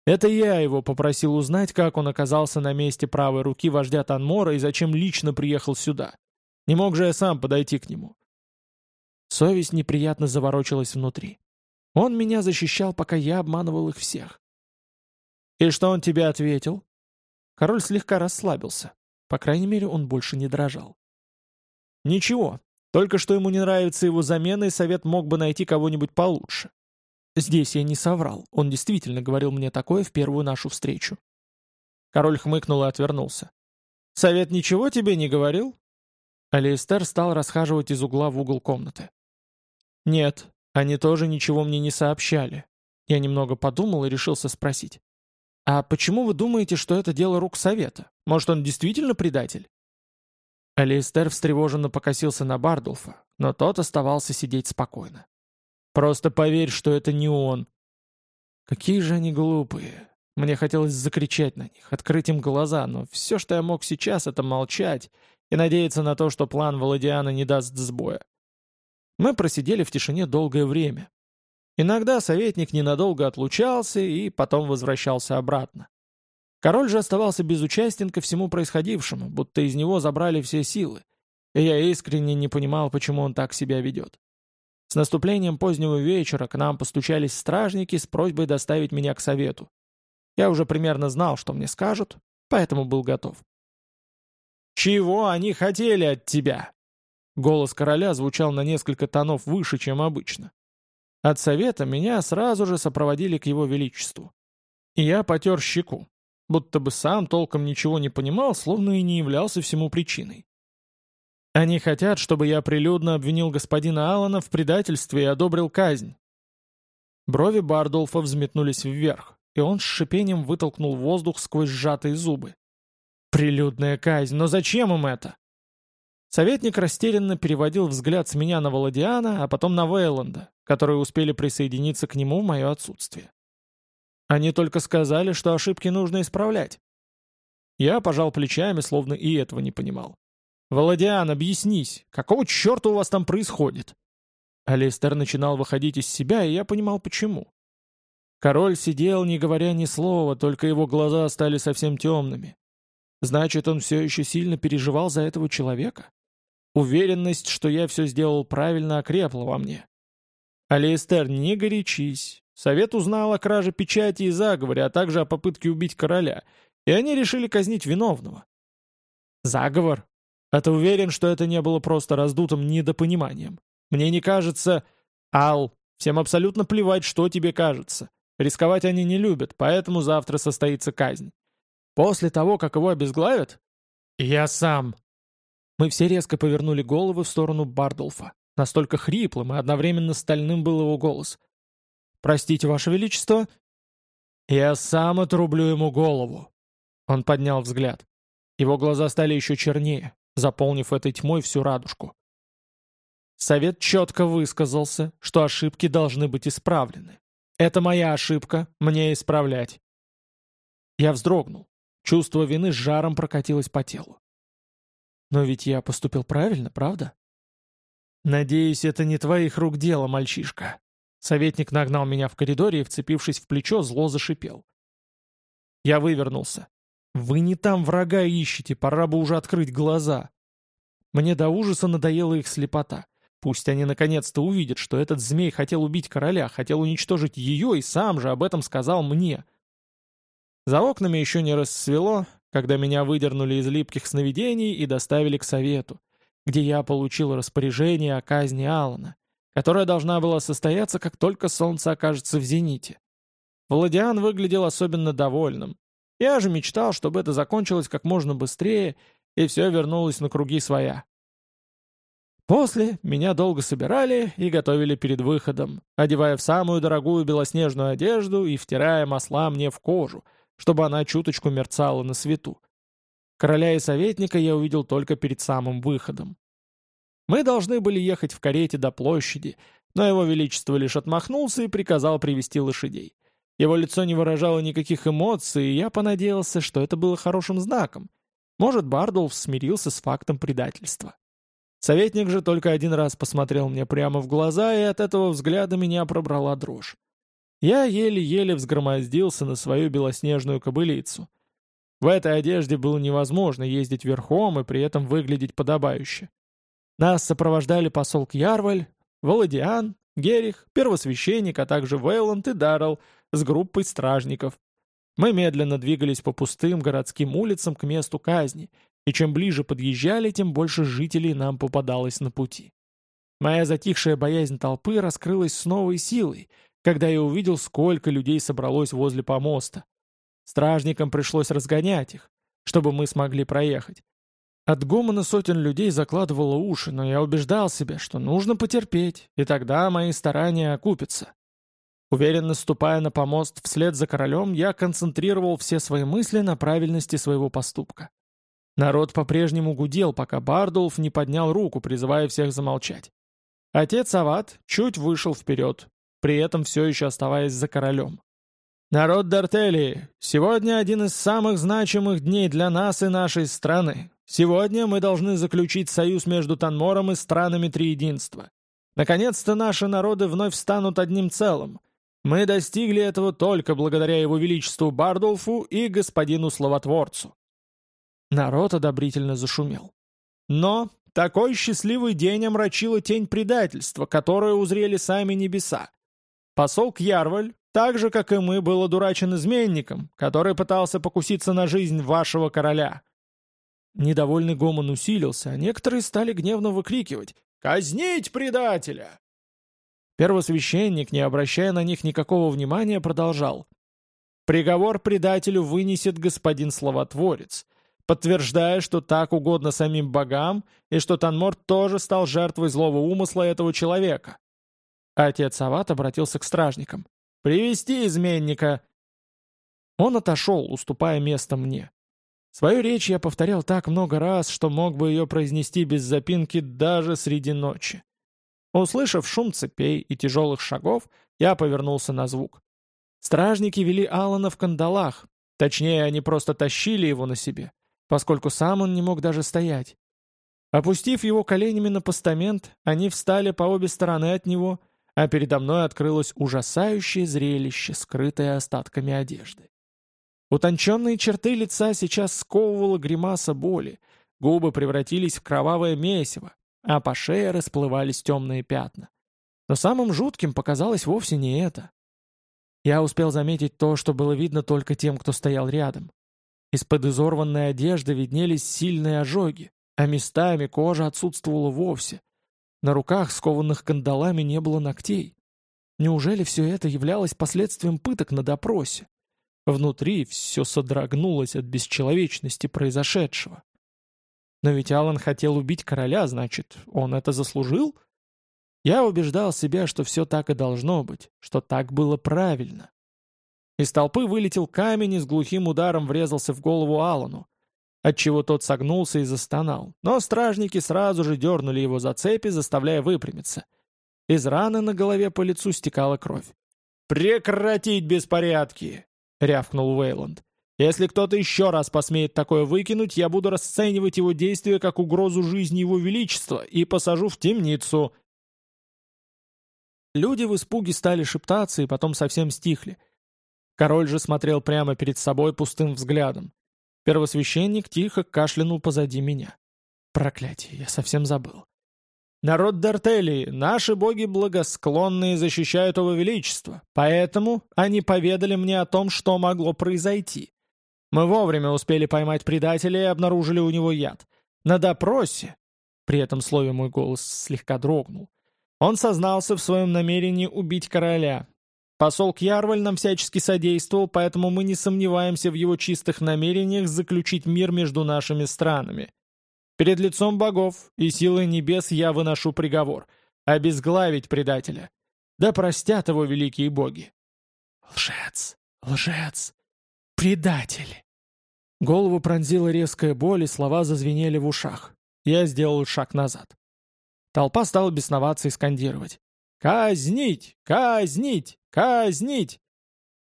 Это я его попросил узнать, как он оказался на месте правой руки вождя Танмора и зачем лично приехал сюда. Не мог же я сам подойти к нему. Совесть неприятно заворочилась внутри. Он меня защищал, пока я обманывал их всех. «И что он тебе ответил?» Король слегка расслабился. По крайней мере, он больше не дрожал. «Ничего. Только что ему не нравится его замена, и совет мог бы найти кого-нибудь получше. Здесь я не соврал, он действительно говорил мне такое в первую нашу встречу. Король хмыкнул и отвернулся. «Совет ничего тебе не говорил?» Алиэстер стал расхаживать из угла в угол комнаты. «Нет, они тоже ничего мне не сообщали». Я немного подумал и решился спросить. «А почему вы думаете, что это дело рук совета? Может, он действительно предатель?» Алиэстер встревоженно покосился на Бардулфа, но тот оставался сидеть спокойно. «Просто поверь, что это не он». Какие же они глупые. Мне хотелось закричать на них, открыть им глаза, но все, что я мог сейчас, это молчать и надеяться на то, что план Володиана не даст сбоя. Мы просидели в тишине долгое время. Иногда советник ненадолго отлучался и потом возвращался обратно. Король же оставался безучастен ко всему происходившему, будто из него забрали все силы, и я искренне не понимал, почему он так себя ведет. С наступлением позднего вечера к нам постучались стражники с просьбой доставить меня к совету. Я уже примерно знал, что мне скажут, поэтому был готов. «Чего они хотели от тебя?» Голос короля звучал на несколько тонов выше, чем обычно. От совета меня сразу же сопроводили к его величеству. И я потер щеку, будто бы сам толком ничего не понимал, словно и не являлся всему причиной. Они хотят, чтобы я прилюдно обвинил господина Алана в предательстве и одобрил казнь. Брови Бардолфа взметнулись вверх, и он с шипением вытолкнул воздух сквозь сжатые зубы. Прилюдная казнь, но зачем им это? Советник растерянно переводил взгляд с меня на Володиана, а потом на Вейланда, которые успели присоединиться к нему в мое отсутствие. Они только сказали, что ошибки нужно исправлять. Я пожал плечами, словно и этого не понимал. «Володиан, объяснись, какого черта у вас там происходит?» Алистер начинал выходить из себя, и я понимал, почему. Король сидел, не говоря ни слова, только его глаза стали совсем темными. Значит, он все еще сильно переживал за этого человека? Уверенность, что я все сделал правильно, окрепла во мне. Алистер, не горячись. Совет узнал о краже печати и заговоре, а также о попытке убить короля, и они решили казнить виновного. Заговор? А ты уверен, что это не было просто раздутым недопониманием? Мне не кажется... Ал, всем абсолютно плевать, что тебе кажется. Рисковать они не любят, поэтому завтра состоится казнь. После того, как его обезглавят? Я сам. Мы все резко повернули головы в сторону Бардолфа. Настолько хриплым и одновременно стальным был его голос — «Простите, Ваше Величество?» «Я сам отрублю ему голову!» Он поднял взгляд. Его глаза стали еще чернее, заполнив этой тьмой всю радужку. Совет четко высказался, что ошибки должны быть исправлены. Это моя ошибка, мне исправлять. Я вздрогнул. Чувство вины с жаром прокатилось по телу. Но ведь я поступил правильно, правда? Надеюсь, это не твоих рук дело, мальчишка. Советник нагнал меня в коридоре и, вцепившись в плечо, зло зашипел. Я вывернулся. «Вы не там врага ищете, пора бы уже открыть глаза». Мне до ужаса надоела их слепота. Пусть они наконец-то увидят, что этот змей хотел убить короля, хотел уничтожить ее и сам же об этом сказал мне. За окнами еще не рассвело, когда меня выдернули из липких сновидений и доставили к совету, где я получил распоряжение о казни Алана которая должна была состояться, как только солнце окажется в зените. Владиан выглядел особенно довольным. Я же мечтал, чтобы это закончилось как можно быстрее, и все вернулось на круги своя. После меня долго собирали и готовили перед выходом, одевая в самую дорогую белоснежную одежду и втирая масла мне в кожу, чтобы она чуточку мерцала на свету. Короля и советника я увидел только перед самым выходом. Мы должны были ехать в карете до площади, но его величество лишь отмахнулся и приказал привести лошадей. Его лицо не выражало никаких эмоций, и я понадеялся, что это было хорошим знаком. Может, Бардулф смирился с фактом предательства. Советник же только один раз посмотрел мне прямо в глаза, и от этого взгляда меня пробрала дрожь. Я еле-еле взгромоздился на свою белоснежную кобылицу. В этой одежде было невозможно ездить верхом и при этом выглядеть подобающе. Нас сопровождали посол Кьярваль, Володиан, Герих, первосвященник, а также Вейланд и Даррелл с группой стражников. Мы медленно двигались по пустым городским улицам к месту казни, и чем ближе подъезжали, тем больше жителей нам попадалось на пути. Моя затихшая боязнь толпы раскрылась с новой силой, когда я увидел, сколько людей собралось возле помоста. Стражникам пришлось разгонять их, чтобы мы смогли проехать. От гомона сотен людей закладывало уши, но я убеждал себя, что нужно потерпеть, и тогда мои старания окупятся. Уверенно ступая на помост вслед за королем, я концентрировал все свои мысли на правильности своего поступка. Народ по-прежнему гудел, пока Бардулф не поднял руку, призывая всех замолчать. Отец Ават чуть вышел вперед, при этом все еще оставаясь за королем. «Народ Дартелии, сегодня один из самых значимых дней для нас и нашей страны. Сегодня мы должны заключить союз между Танмором и странами Триединства. Наконец-то наши народы вновь станут одним целым. Мы достигли этого только благодаря его величеству Бардулфу и господину Словотворцу». Народ одобрительно зашумел. Но такой счастливый день омрачила тень предательства, которую узрели сами небеса. Посол Кьярваль, так же, как и мы, был одурачен изменником, который пытался покуситься на жизнь вашего короля. Недовольный гомон усилился, а некоторые стали гневно выкрикивать «Казнить предателя!». Первосвященник, не обращая на них никакого внимания, продолжал. «Приговор предателю вынесет господин Словотворец, подтверждая, что так угодно самим богам, и что Танмор тоже стал жертвой злого умысла этого человека. Отец Ават обратился к стражникам. «Привести изменника!» Он отошел, уступая место мне. Свою речь я повторял так много раз, что мог бы ее произнести без запинки даже среди ночи. Услышав шум цепей и тяжелых шагов, я повернулся на звук. Стражники вели Алана в кандалах, точнее, они просто тащили его на себе поскольку сам он не мог даже стоять. Опустив его коленями на постамент, они встали по обе стороны от него, а передо мной открылось ужасающее зрелище, скрытое остатками одежды. Утонченные черты лица сейчас сковывала гримаса боли, губы превратились в кровавое месиво, а по шее расплывались темные пятна. Но самым жутким показалось вовсе не это. Я успел заметить то, что было видно только тем, кто стоял рядом. Из-под изорванной одежды виднелись сильные ожоги, а местами кожа отсутствовала вовсе. На руках, скованных кандалами, не было ногтей. Неужели все это являлось последствием пыток на допросе? Внутри все содрогнулось от бесчеловечности произошедшего. Но ведь Алан хотел убить короля, значит, он это заслужил? Я убеждал себя, что все так и должно быть, что так было правильно. Из толпы вылетел камень и с глухим ударом врезался в голову Алану, отчего тот согнулся и застонал, но стражники сразу же дернули его за цепи, заставляя выпрямиться. Из раны на голове по лицу стекала кровь. «Прекратить беспорядки!» — рявкнул Уэйланд. «Если кто-то еще раз посмеет такое выкинуть, я буду расценивать его действия как угрозу жизни его величества и посажу в темницу». Люди в испуге стали шептаться и потом совсем стихли — Король же смотрел прямо перед собой пустым взглядом. Первосвященник тихо кашлянул позади меня. Проклятие, я совсем забыл. «Народ Дартелии, наши боги благосклонные защищают его величество, поэтому они поведали мне о том, что могло произойти. Мы вовремя успели поймать предателя и обнаружили у него яд. На допросе...» При этом слове мой голос слегка дрогнул. Он сознался в своем намерении убить короля, Посол Кьярваль нам всячески содействовал, поэтому мы не сомневаемся в его чистых намерениях заключить мир между нашими странами. Перед лицом богов и силой небес я выношу приговор — обезглавить предателя. Да простят его великие боги. Лжец, лжец, предатель. Голову пронзила резкая боль, и слова зазвенели в ушах. Я сделал шаг назад. Толпа стала бесноваться и скандировать. «Казнить! Казнить! Казнить!»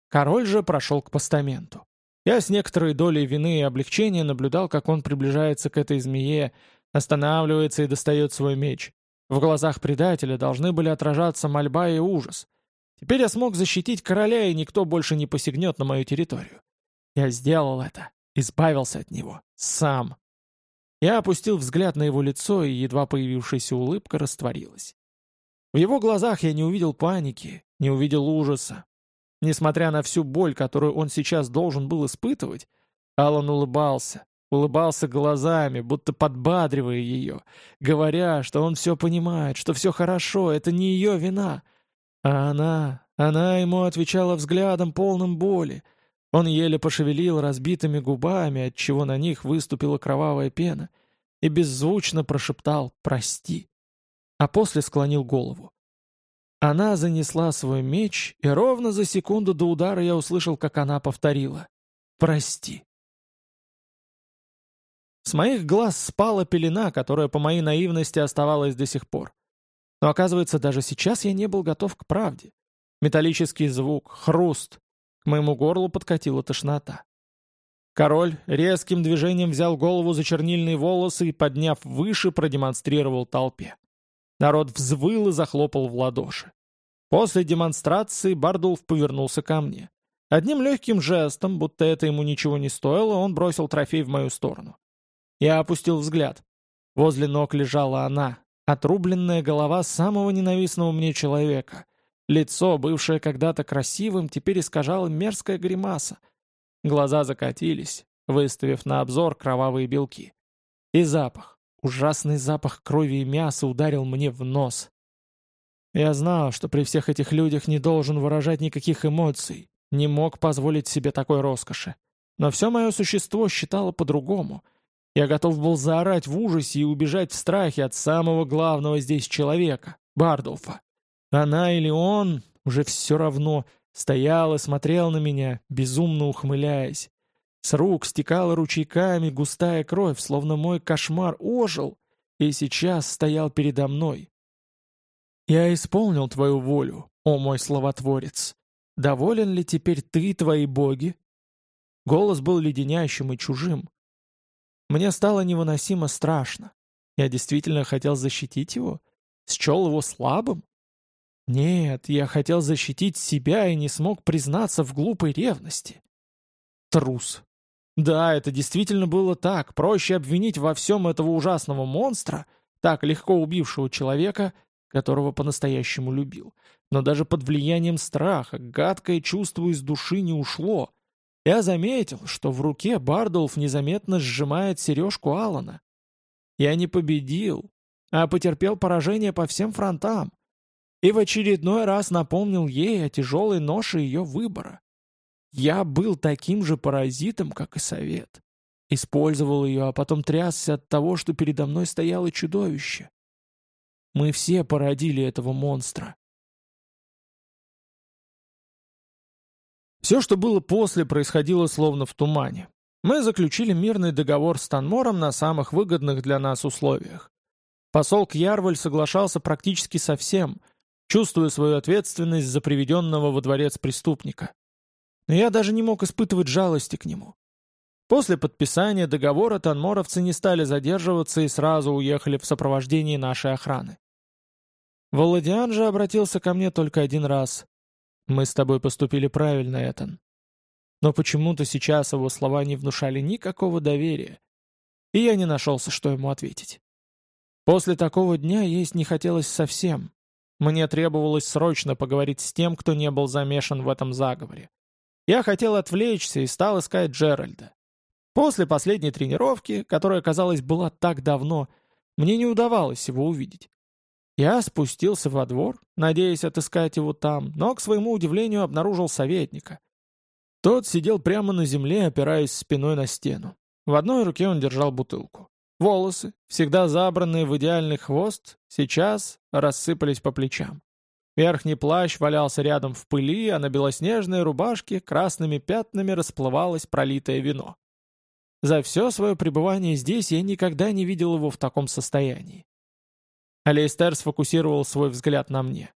Король же прошел к постаменту. Я с некоторой долей вины и облегчения наблюдал, как он приближается к этой змее, останавливается и достает свой меч. В глазах предателя должны были отражаться мольба и ужас. Теперь я смог защитить короля, и никто больше не посягнет на мою территорию. Я сделал это, избавился от него, сам. Я опустил взгляд на его лицо, и едва появившаяся улыбка растворилась. В его глазах я не увидел паники, не увидел ужаса. Несмотря на всю боль, которую он сейчас должен был испытывать, Алан улыбался, улыбался глазами, будто подбадривая ее, говоря, что он все понимает, что все хорошо, это не ее вина. А она, она ему отвечала взглядом, полным боли. Он еле пошевелил разбитыми губами, отчего на них выступила кровавая пена, и беззвучно прошептал «Прости», а после склонил голову. Она занесла свой меч, и ровно за секунду до удара я услышал, как она повторила «Прости». С моих глаз спала пелена, которая по моей наивности оставалась до сих пор. Но оказывается, даже сейчас я не был готов к правде. Металлический звук, хруст. Моему горлу подкатила тошнота. Король резким движением взял голову за чернильные волосы и, подняв выше, продемонстрировал толпе. Народ взвыл и захлопал в ладоши. После демонстрации Бардулф повернулся ко мне. Одним легким жестом, будто это ему ничего не стоило, он бросил трофей в мою сторону. Я опустил взгляд. Возле ног лежала она, отрубленная голова самого ненавистного мне человека. Лицо, бывшее когда-то красивым, теперь искажало мерзкая гримаса. Глаза закатились, выставив на обзор кровавые белки. И запах. Ужасный запах крови и мяса ударил мне в нос. Я знал, что при всех этих людях не должен выражать никаких эмоций, не мог позволить себе такой роскоши. Но все мое существо считало по-другому. Я готов был заорать в ужасе и убежать в страхе от самого главного здесь человека, Бардулфа. Она или он, уже все равно, стоял и смотрел на меня, безумно ухмыляясь. С рук стекала ручейками густая кровь, словно мой кошмар ожил и сейчас стоял передо мной. «Я исполнил твою волю, о мой словотворец. Доволен ли теперь ты, твои боги?» Голос был леденящим и чужим. Мне стало невыносимо страшно. Я действительно хотел защитить его? Счел его слабым? Нет, я хотел защитить себя и не смог признаться в глупой ревности. Трус. Да, это действительно было так. Проще обвинить во всем этого ужасного монстра, так легко убившего человека, которого по-настоящему любил. Но даже под влиянием страха гадкое чувство из души не ушло. Я заметил, что в руке Бардулф незаметно сжимает сережку Алана. Я не победил, а потерпел поражение по всем фронтам. И в очередной раз напомнил ей о тяжелой ноше ее выбора. Я был таким же паразитом, как и совет. Использовал ее, а потом трясся от того, что передо мной стояло чудовище. Мы все породили этого монстра. Все, что было после, происходило словно в тумане. Мы заключили мирный договор с Танмором на самых выгодных для нас условиях. Посол Кьярваль соглашался практически со всем, чувствуя свою ответственность за приведенного во дворец преступника но я даже не мог испытывать жалости к нему. После подписания договора танморовцы не стали задерживаться и сразу уехали в сопровождении нашей охраны. Володиан же обратился ко мне только один раз. «Мы с тобой поступили правильно, Этан». Но почему-то сейчас его слова не внушали никакого доверия, и я не нашелся, что ему ответить. После такого дня есть не хотелось совсем. Мне требовалось срочно поговорить с тем, кто не был замешан в этом заговоре. Я хотел отвлечься и стал искать Джеральда. После последней тренировки, которая, казалось, была так давно, мне не удавалось его увидеть. Я спустился во двор, надеясь отыскать его там, но, к своему удивлению, обнаружил советника. Тот сидел прямо на земле, опираясь спиной на стену. В одной руке он держал бутылку. Волосы, всегда забранные в идеальный хвост, сейчас рассыпались по плечам. Верхний плащ валялся рядом в пыли, а на белоснежной рубашке красными пятнами расплывалось пролитое вино. За все свое пребывание здесь я никогда не видел его в таком состоянии. Алейстер сфокусировал свой взгляд на мне.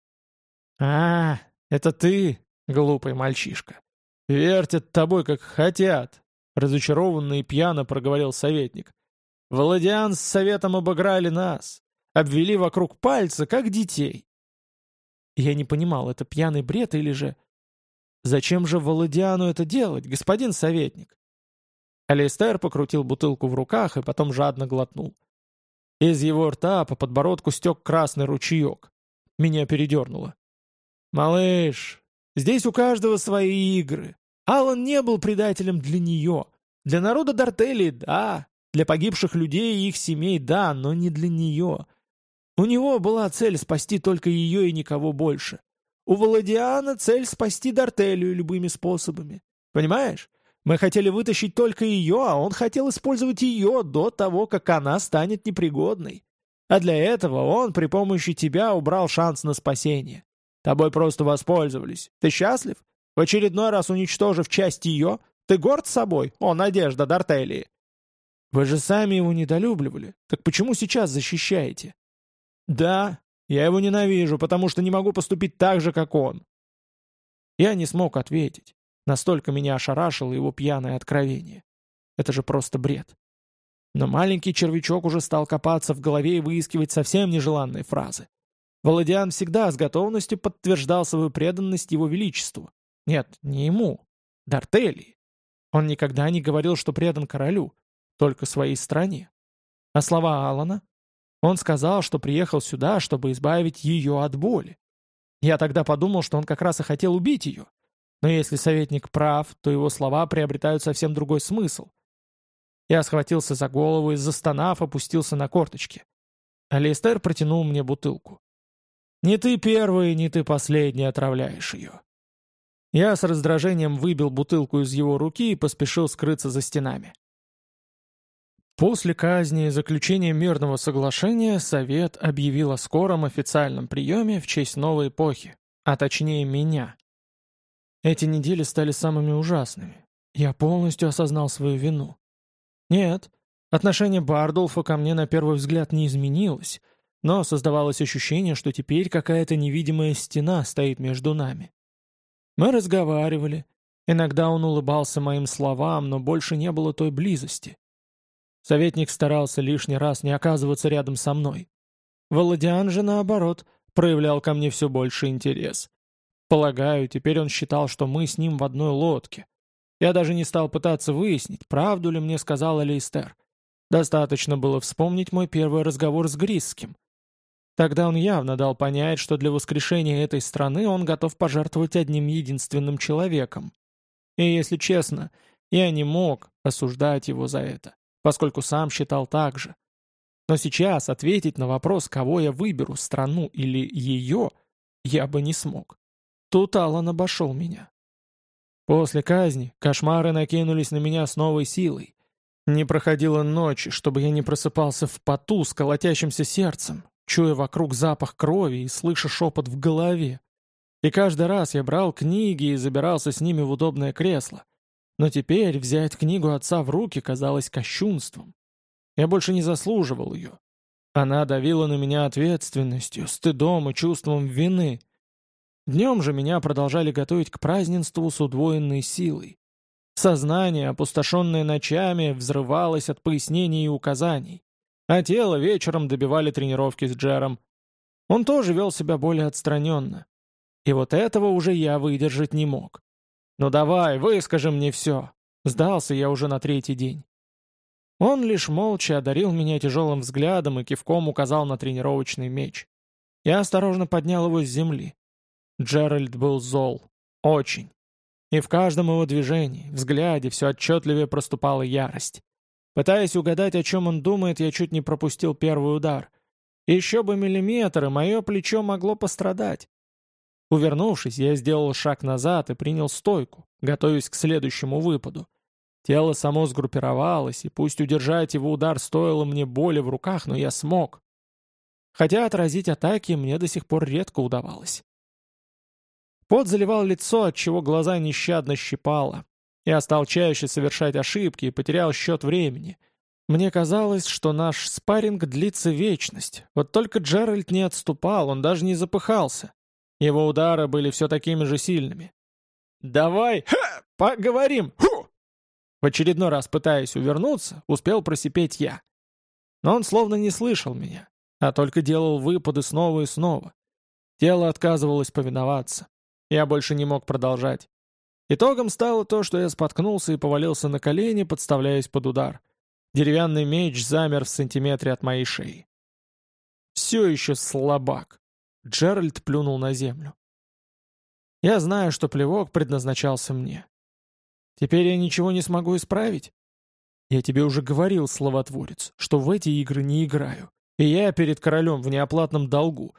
«А, это ты, глупый мальчишка. Вертят тобой, как хотят», — разочарованно и пьяно проговорил советник. «Владиан с советом обыграли нас, обвели вокруг пальца, как детей. Я не понимал, это пьяный бред или же... Зачем же Володиану это делать, господин советник? Алистер покрутил бутылку в руках и потом жадно глотнул. Из его рта по подбородку стек красный ручеек. Меня передернуло. «Малыш, здесь у каждого свои игры. Алан не был предателем для нее. Для народа Дартелии — да, для погибших людей и их семей — да, но не для нее. У него была цель спасти только ее и никого больше. У Володиана цель спасти Дартелию любыми способами. Понимаешь? Мы хотели вытащить только ее, а он хотел использовать ее до того, как она станет непригодной. А для этого он при помощи тебя убрал шанс на спасение. Тобой просто воспользовались. Ты счастлив? В очередной раз уничтожив часть ее, ты горд собой, о, надежда Дартелии. Вы же сами его недолюбливали. Так почему сейчас защищаете? Да, я его ненавижу, потому что не могу поступить так же, как он. Я не смог ответить. Настолько меня ошарашило его пьяное откровение. Это же просто бред. Но маленький червячок уже стал копаться в голове и выискивать совсем нежеланные фразы. Володиан всегда с готовностью подтверждал свою преданность его величеству. Нет, не ему. Дартелии. Он никогда не говорил, что предан королю, только своей стране. А слова Алана? Он сказал, что приехал сюда, чтобы избавить ее от боли. Я тогда подумал, что он как раз и хотел убить ее. Но если советник прав, то его слова приобретают совсем другой смысл. Я схватился за голову и, застонав, опустился на корточки. Алистер протянул мне бутылку. «Не ты первый, не ты последний отравляешь ее». Я с раздражением выбил бутылку из его руки и поспешил скрыться за стенами. После казни и заключения мирного соглашения Совет объявил о скором официальном приеме в честь новой эпохи, а точнее меня. Эти недели стали самыми ужасными. Я полностью осознал свою вину. Нет, отношение Бардулфа ко мне на первый взгляд не изменилось, но создавалось ощущение, что теперь какая-то невидимая стена стоит между нами. Мы разговаривали. Иногда он улыбался моим словам, но больше не было той близости. Советник старался лишний раз не оказываться рядом со мной. Володиан же, наоборот, проявлял ко мне все больше интерес. Полагаю, теперь он считал, что мы с ним в одной лодке. Я даже не стал пытаться выяснить, правду ли мне сказал Алейстер. Достаточно было вспомнить мой первый разговор с Грисским. Тогда он явно дал понять, что для воскрешения этой страны он готов пожертвовать одним единственным человеком. И если честно, я не мог осуждать его за это, поскольку сам считал так же. Но сейчас ответить на вопрос, кого я выберу, страну или ее, я бы не смог. Тут Аллан обошел меня. После казни кошмары накинулись на меня с новой силой. Не проходило ночи, чтобы я не просыпался в поту с колотящимся сердцем, чуя вокруг запах крови и слыша шепот в голове. И каждый раз я брал книги и забирался с ними в удобное кресло. Но теперь взять книгу отца в руки казалось кощунством. Я больше не заслуживал ее. Она давила на меня ответственностью, стыдом и чувством вины — Днем же меня продолжали готовить к празднеству с удвоенной силой. Сознание, опустошенное ночами, взрывалось от пояснений и указаний, а тело вечером добивали тренировки с Джером. Он тоже вел себя более отстраненно. И вот этого уже я выдержать не мог. «Ну давай, выскажи мне все!» Сдался я уже на третий день. Он лишь молча одарил меня тяжелым взглядом и кивком указал на тренировочный меч. Я осторожно поднял его с земли. Джеральд был зол. Очень. И в каждом его движении, взгляде все отчетливее проступала ярость. Пытаясь угадать, о чем он думает, я чуть не пропустил первый удар. Еще бы миллиметр, и мое плечо могло пострадать. Увернувшись, я сделал шаг назад и принял стойку, готовясь к следующему выпаду. Тело само сгруппировалось, и пусть удержать его удар стоило мне боли в руках, но я смог. Хотя отразить атаки мне до сих пор редко удавалось. Пот заливал лицо, отчего глаза нещадно щипало. Я стал чаще совершать ошибки и потерял счет времени. Мне казалось, что наш спарринг длится вечность. Вот только Джеральд не отступал, он даже не запыхался. Его удары были все такими же сильными. «Давай, ха, поговорим, ху!» В очередной раз, пытаясь увернуться, успел просипеть я. Но он словно не слышал меня, а только делал выпады снова и снова. Тело отказывалось повиноваться. Я больше не мог продолжать. Итогом стало то, что я споткнулся и повалился на колени, подставляясь под удар. Деревянный меч замер в сантиметре от моей шеи. «Все еще слабак!» Джеральд плюнул на землю. «Я знаю, что плевок предназначался мне. Теперь я ничего не смогу исправить?» Я тебе уже говорил, словотворец, что в эти игры не играю. И я перед королем в неоплатном долгу.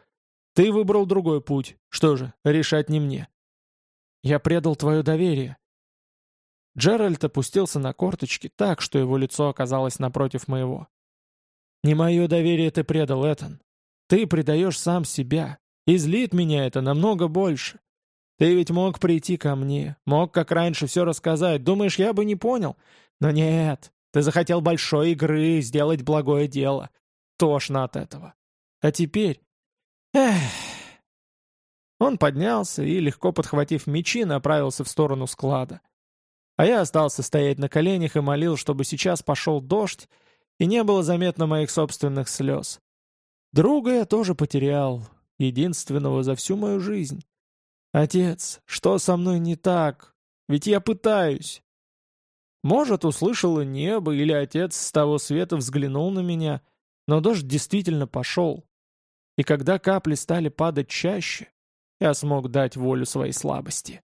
Ты выбрал другой путь. Что же, решать не мне. Я предал твое доверие. Джеральд опустился на корточки так, что его лицо оказалось напротив моего. «Не мое доверие ты предал, Этан. Ты предаешь сам себя. И злит меня это намного больше. Ты ведь мог прийти ко мне, мог как раньше все рассказать. Думаешь, я бы не понял? Но нет, ты захотел большой игры, сделать благое дело. Тошно от этого. А теперь... Эх... Он поднялся и, легко подхватив мечи, направился в сторону склада. А я остался стоять на коленях и молил, чтобы сейчас пошел дождь, и не было заметно моих собственных слез. Друга я тоже потерял, единственного за всю мою жизнь. «Отец, что со мной не так? Ведь я пытаюсь!» Может, услышало небо, или отец с того света взглянул на меня, но дождь действительно пошел. И когда капли стали падать чаще, я смог дать волю своей слабости.